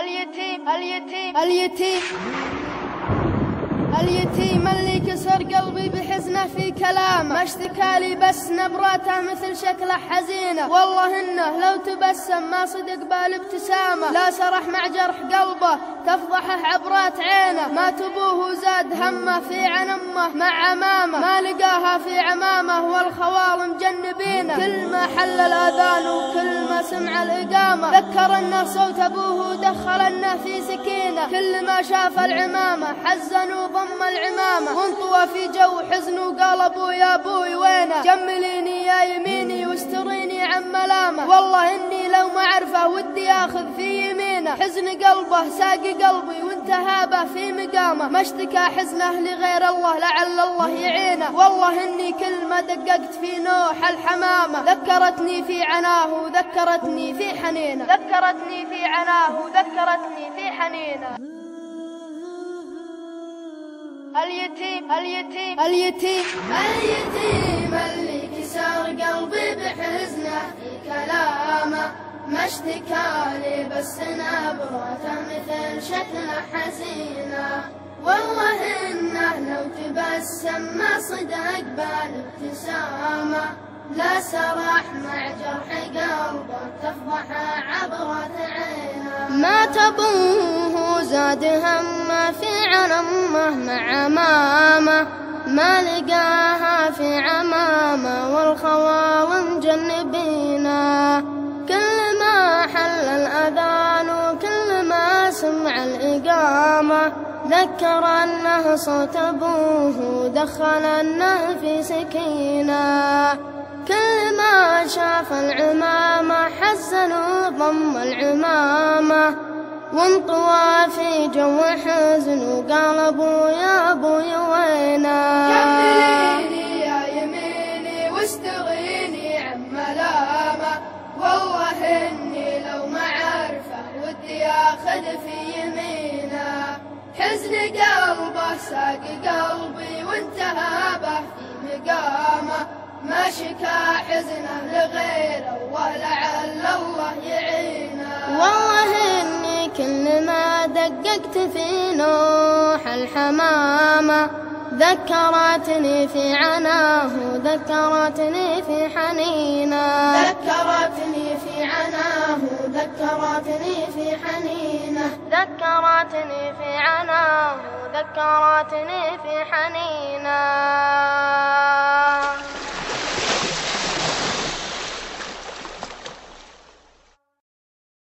اليتيم اليتيم اليتيم اللي كسر قلبي بحزنه في كلامه. ما اشتكى لي بس نبراته مثل شكله حزينه. والله إنه لو تبسم ما صدق بالابتسامه لا سرح مع جرح قلبه تفضحه عبرات عينه. ما تبوه زاد همه في عن امه مع عمامه. ما لقاها في عمامه والخوال مجنبينه. كل ما حل الأذان وكل ما سمع الإقامة. ذكر انه صوت أبوه ودخل أنه في سكينة. كل ما شاف العمامة حزن وضم العمامة. وانطوى في جو حزن وقال أبوي يا أبوي وينه؟ جمليني يا يميني واستريني عن ملامه. والله إني لو ما أعرفه ودي آخذ في يمينه. حزن قلبه ساقي قلبي وانتهى في مقامه ما اشتكى حزنه لغير الله لعل الله يعينه. والله إني كل ما دققت في نوح الحمامة ذكرتني في عناه وذكرتني في حنينه. ذكرتني في عناه وذكرتني في حنينه. اليتيم اليتيم اليتيم. اليتيم اللي كسر قلبي بحزنه في كلامه. ما اشتكى لي بس نبرته مثل شكله حزينة. والله انه لو تبسم ما صدق بالابتسامه لا سرح مع جرح قلبه تفضح عبرة عينه. ما تبوه زاد همه في عنمه مع مامة. ما لقاها في عمامة والخوال مجنبينا الإقامة ذكر أنه صوت أبوه أنه في سكينة. كل ما شاف العمامة حزن وضم العمامة. وانطوى في جو حزن وقال ابويا ما شكا حزنه لغيره ولعل الله يعينه والله إني كل ما دققت في نوح الحمامة ذكرتني في عناه ذكرتني في حنينة. ذكرتني في عناه ذكرتني في حنينة. ذكرتني في عناه ذكرتني في حنينة.